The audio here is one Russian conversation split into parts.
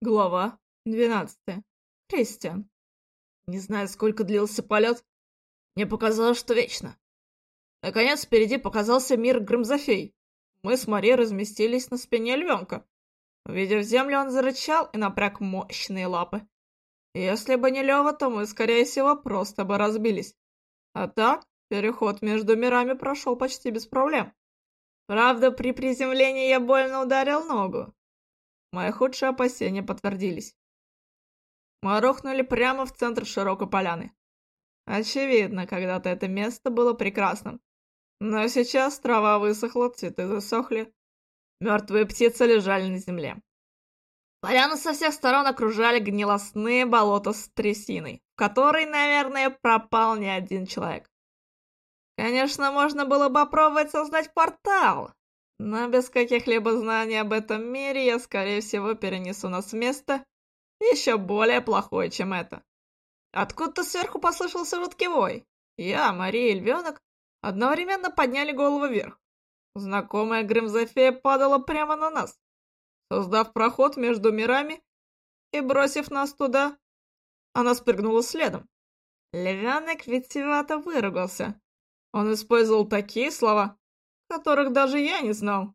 Глава двенадцатая. Кристиан. Не знаю, сколько длился полет. Мне показалось, что вечно. Наконец, впереди показался мир Грымзофей. Мы с Мари разместились на спине львенка. Увидев землю, он зарычал и напряг мощные лапы. Если бы не Лева, то мы, скорее всего, просто бы разбились. А так, переход между мирами прошел почти без проблем. Правда, при приземлении я больно ударил ногу, Мои худшие опасения подтвердились. Мы рухнули прямо в центр широкой поляны. Очевидно, когда-то это место было прекрасным. Но сейчас трава высохла, цветы засохли. Мертвые птицы лежали на земле. Поляну со всех сторон окружали гнилостные болота с трясиной, в которой, наверное, пропал не один человек. Конечно, можно было бы попробовать создать портал, но без каких-либо знаний об этом мире я, скорее всего, перенесу нас в место еще более плохое, чем это. Откуда-то сверху послышался жуткий вой. Я, Мария и львенок одновременно подняли голову вверх. Знакомая Грымзофея падала прямо на нас, создав проход между мирами и бросив нас туда. Она спрыгнула следом. Львенок витиевато выругался. Он использовал такие слова, которых даже я не знал.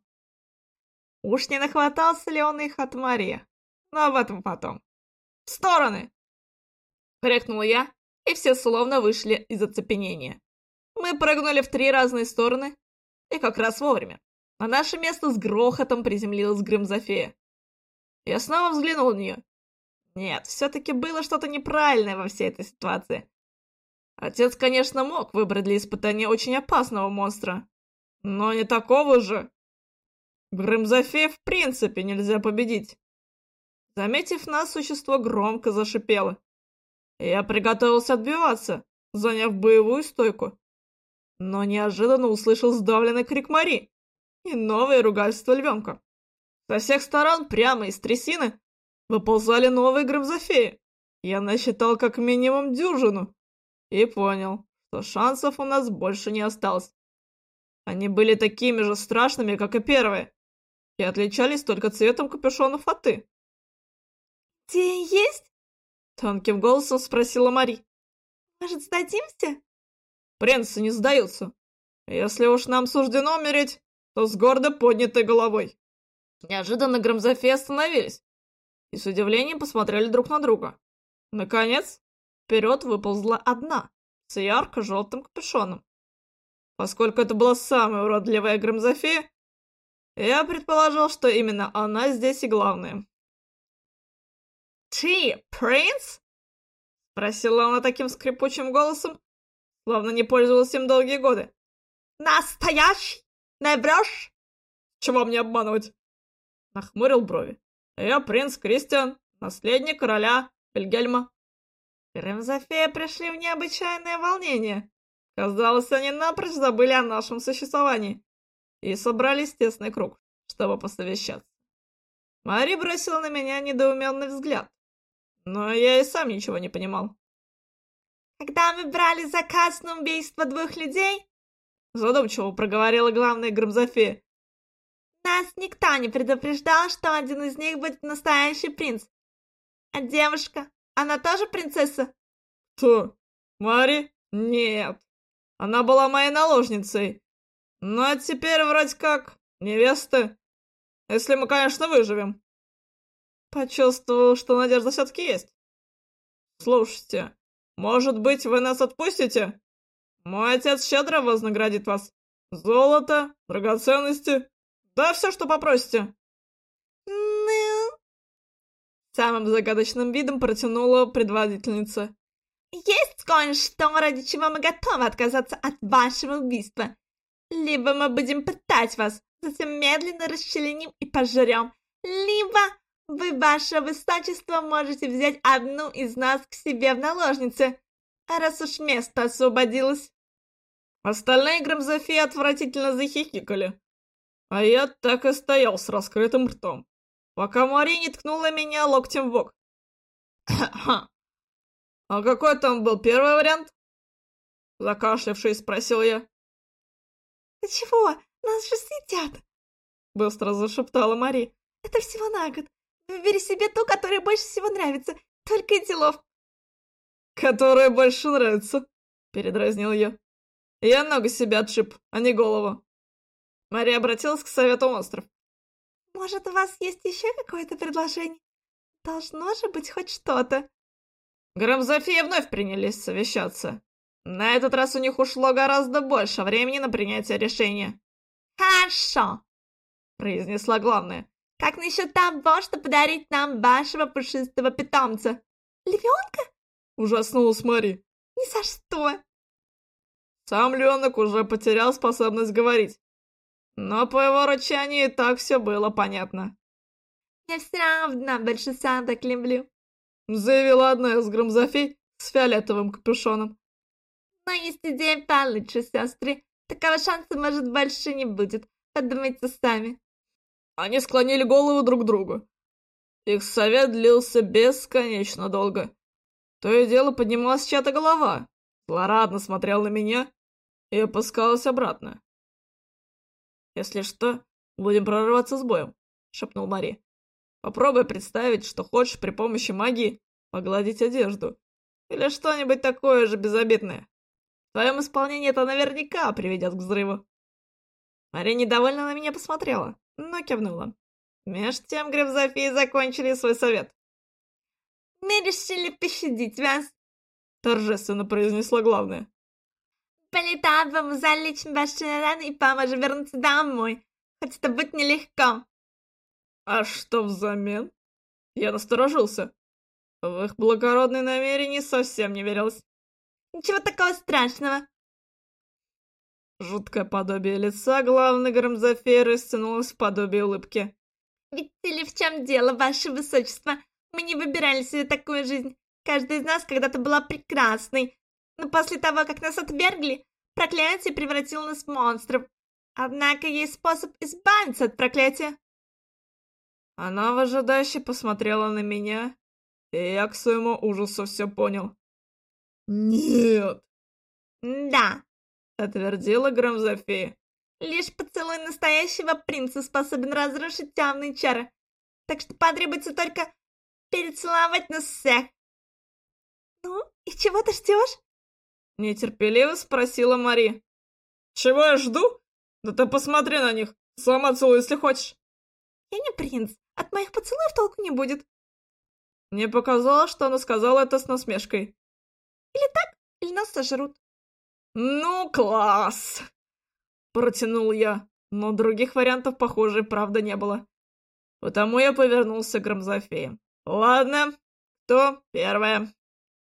Уж не нахватался ли он их от Марии, но об этом потом. «В стороны!» — крикнул я, и все словно вышли из оцепенения. Мы прыгнули в три разные стороны, и как раз вовремя. На наше место с грохотом приземлилась Грымзофея. Я снова взглянул на нее. Нет, все-таки было что-то неправильное во всей этой ситуации. Отец, конечно, мог выбрать для испытания очень опасного монстра, но не такого же. Грымзофе в принципе нельзя победить. Заметив нас, существо громко зашипело. Я приготовился отбиваться, заняв боевую стойку. Но неожиданно услышал сдавленный крик Мари и новое ругательство львенка. Со всех сторон, прямо из трясины, выползали новые грымзофеи. Я насчитал как минимум дюжину и понял, что шансов у нас больше не осталось. Они были такими же страшными, как и первые, и отличались только цветом капюшона фаты. «Где есть?» — тонким голосом спросила Мари. «Может, сдадимся?» «Принцы не сдаются. Если уж нам суждено умереть, то с гордо поднятой головой». Неожиданно Громзофеи остановились и с удивлением посмотрели друг на друга. Наконец, вперед выползла одна, с ярко-желтым капюшоном. Поскольку это была самая уродливая Грымзофея, я предположил, что именно она здесь и главная. «Ты принц?» — спросила она таким скрипучим голосом, словно не пользовалась им долгие годы. «Настоящий? Не врешь?» «Чего мне обманывать?» — нахмурил брови. «Я принц Кристиан, наследник короля Вильгельма». Грымзофея пришли в необычайное волнение. Казалось, они напрочь забыли о нашем существовании и собрались в тесный круг, чтобы посовещаться. Мари бросила на меня недоуменный взгляд, но я и сам ничего не понимал. «Когда мы брали заказ на убийство двух людей...» Задумчиво проговорила главная Громзофея. «Нас никто не предупреждал, что один из них будет настоящий принц. А девушка, она тоже принцесса?» «Кто? Мари? Нет, она была моей наложницей. Ну а теперь вроде как невеста. Если мы, конечно, выживем. Почувствовал, что надежда все-таки есть. Слушайте, может быть, вы нас отпустите? Мой отец щедро вознаградит вас. Золото, драгоценности, да все, что попросите. Самым загадочным видом протянула предводительница. Есть кое-что, ради чего мы готовы отказаться от вашего убийства. Либо мы будем пытать вас, затем медленно расчленим и пожрем, либо вы, ваше высочество, можете взять одну из нас к себе в наложницы, раз уж место освободилось. Остальные Громзофии отвратительно захихикали, а я так и стоял с раскрытым ртом, пока Мари не ткнула меня локтем в бок. «А какой там был первый вариант?» Закашлявшись, спросил я. «Ты чего? Нас же съедят!» Быстро зашептала Мари. «Это всего на год. Выбери себе ту, которая больше всего нравится. Только и делов. Которая больше нравится, передразнил я. Я ногу себе отшиб, а не голову. Мария обратилась к совету монстров. Может, у вас есть еще какое-то предложение? Должно же быть хоть что-то. Громзофия вновь принялись совещаться. На этот раз у них ушло гораздо больше времени на принятие решения. «Хорошо!» — произнесла главная. «Как насчет того, что подарить нам вашего пушистого питомца? Львенка?» — ужаснулась Мари. «Ни за что!» Сам львенок уже потерял способность говорить. Но по его рычанию и так все было понятно. «Я все равно больше так люблю», — заявила одна из громзофей с фиолетовым капюшоном. «Но есть идея получше, сестры. Такого шанса, может, больше не будет. Подумайте сами». Они склонили голову друг к другу. Их совет длился бесконечно долго. То и дело поднималась чья-то голова, злорадно смотрел на меня и опускалась обратно. «Если что, будем прорываться с боем», — шепнул Мари. «Попробуй представить, что хочешь при помощи магии погладить одежду. Или что-нибудь такое же безобидное. В твоем исполнении это наверняка приведет к взрыву». Мария недовольно на меня посмотрела, но кивнула. Меж тем Гребзофии закончили свой совет. «Мы решили пощадить вас», — торжественно произнесла главная. Полетаем вам залечим ваши раны и поможем вернуться домой. Хоть это будет нелегко. А что взамен? Я насторожился. В их благородные намерения совсем не верилось. Ничего такого страшного. Жуткое подобие лица главной громзофеи растянулось в подобие улыбки. Видите ли, в чем дело, ваше высочество? Мы не выбирали себе такую жизнь. Каждая из нас когда-то была прекрасной, но после того, как нас отвергли, проклятие превратило нас в монстров. Однако есть способ избавиться от проклятия. Она выжидающе посмотрела на меня, и я к своему ужасу все понял. «Нет!» «Да!» — отвердила Громзофия. «Лишь поцелуй настоящего принца способен разрушить темные чары, так что потребуется только перецеловать нас всех!» «Ну, и чего ты ждешь?» Нетерпеливо спросила Мари. «Чего я жду? Да ты посмотри на них, сама целуй, если хочешь». «Я не принц, от моих поцелуев толку не будет». Мне показалось, что она сказала это с насмешкой. «Или так, или нас сожрут». «Ну, класс!» Протянул я, но других вариантов, похоже, правда не было. Потому я повернулся к Громзофее. «Ладно, кто первая?»